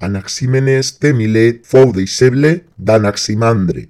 Anaxímenes temile fou deixeble d'Anaximandre.